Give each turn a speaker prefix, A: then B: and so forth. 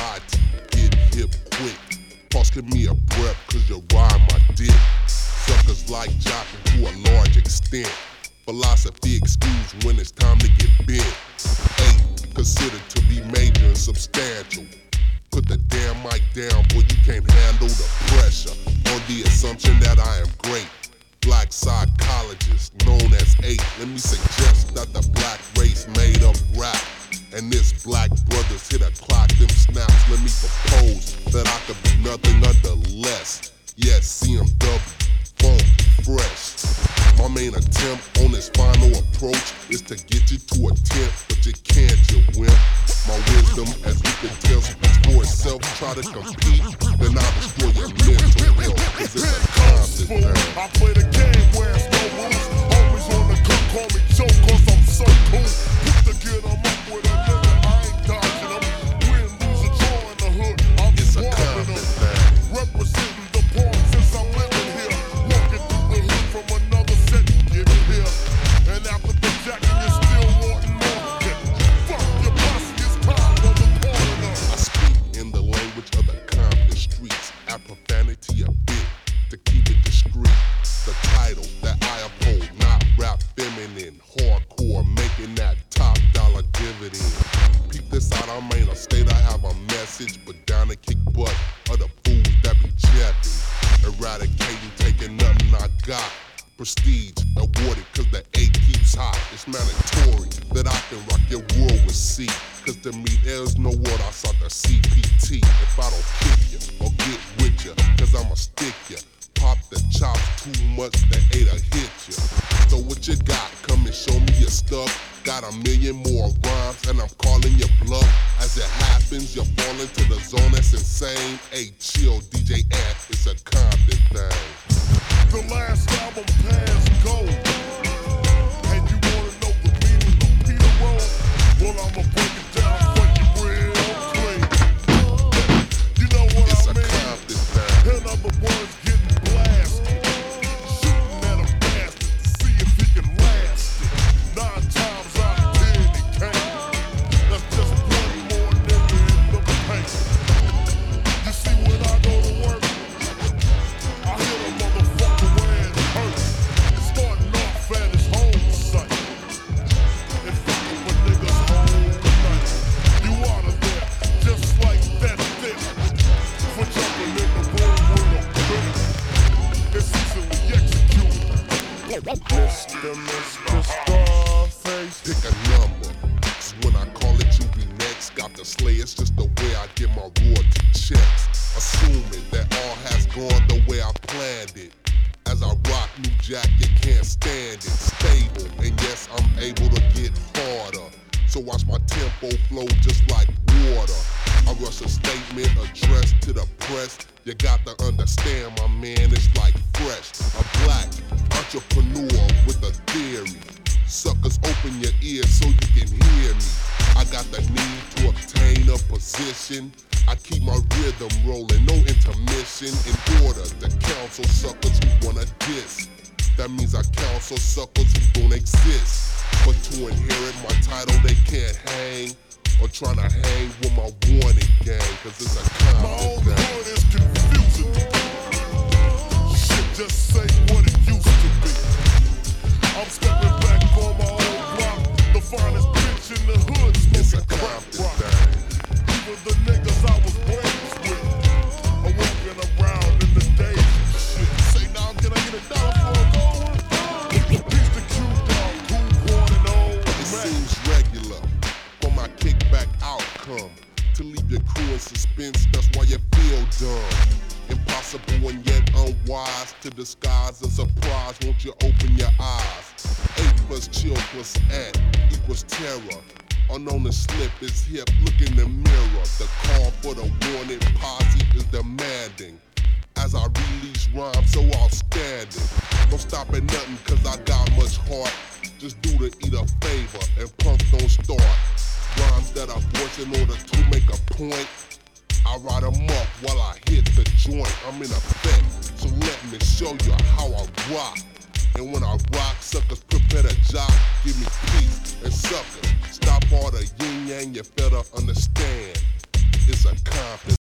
A: variety. Get hip quick. Give me a breath, cause you ride my dick. Suckers like jocking to a large extent. Philosophy excuse when it's time to get bent. Eiht, considered to be major and substantial. Put the damn mic down, boy, you can't handle the pressure. On the assumption that I am great. Black psychologist, known as Eiht. Let me suggest that the And this black brothers hit a clock, them snaps. Let me propose that I could be nothing under less. Yes, CMW, funk, fresh. My main attempt on this final approach is to get you to a tent, but you can't, you wimp. My wisdom, as you can tell, speaks for itself. Try to compete, then I'll destroy your mental health. It's a constant thing.
B: I play the game where it's no rules. Always on the cut, call me Joe, cause I'm so cool.
A: Hardcore, making that top dollar dividend. Peep this out, I'm in a state I have a message, but down to kick butt of the fools that be jacking. Eradicating, taking nothing I got. Prestige awarded cause the A keeps hot. It's mandatory that I can rock your world with C. Cause to me there's no word outside the CPT. If I don't kick you or get with you, cause I'ma stick you. Pop the chops too much, the A to hit you. So what you got? Stuff. Got a million more rhymes and I'm calling your bluff. As it happens, you're falling to the zone that's insane. Hey, chill, DJ Ant, it's a Compton thing.
B: The last album passed go. Mr. Mr. Scarface.
A: Pick a number. when I call it, you be next. Got to slay, it's just the way I get my royalty checks. Assuming that all has gone the way I planned it. As I rock new jacket, can't stand it. Stable, and yes, I'm able to get harder. So watch my tempo flow just like water. I rush a statement addressed to the press. You got to understand, my man, it's like fresh. A black entrepreneur with a theory. Suckers, open your ears so you can hear me. I got the need to obtain a position. I keep my rhythm rolling, no intermission, in order to counsel suckers who wanna diss. That means I counsel suckers who don't exist. But to inherit my title, they can't hang. Or tryna hang with my warning gang, cause it's a
B: to
A: leave your crew in suspense. That's why you feel dumb. Impossible and yet unwise to disguise a surprise. Won't you open your eyes? Eiht plus chill plus at equals terror. Unknown to slip is hip. Look in the mirror. The call for the warning posse is demanding. As I release rhymes so outstanding. Don't stop at nothing cause I got much heart. Just do the eat a favor and punk don't start. Rhymes that I voice in order to make a point. I ride 'em up while I hit the joint. I'm in effect, so let me show you how I rock. And when I rock, suckers prepare to jock. Give me peace and suckers. Stop all the yin yang, you better understand. It's a Compton.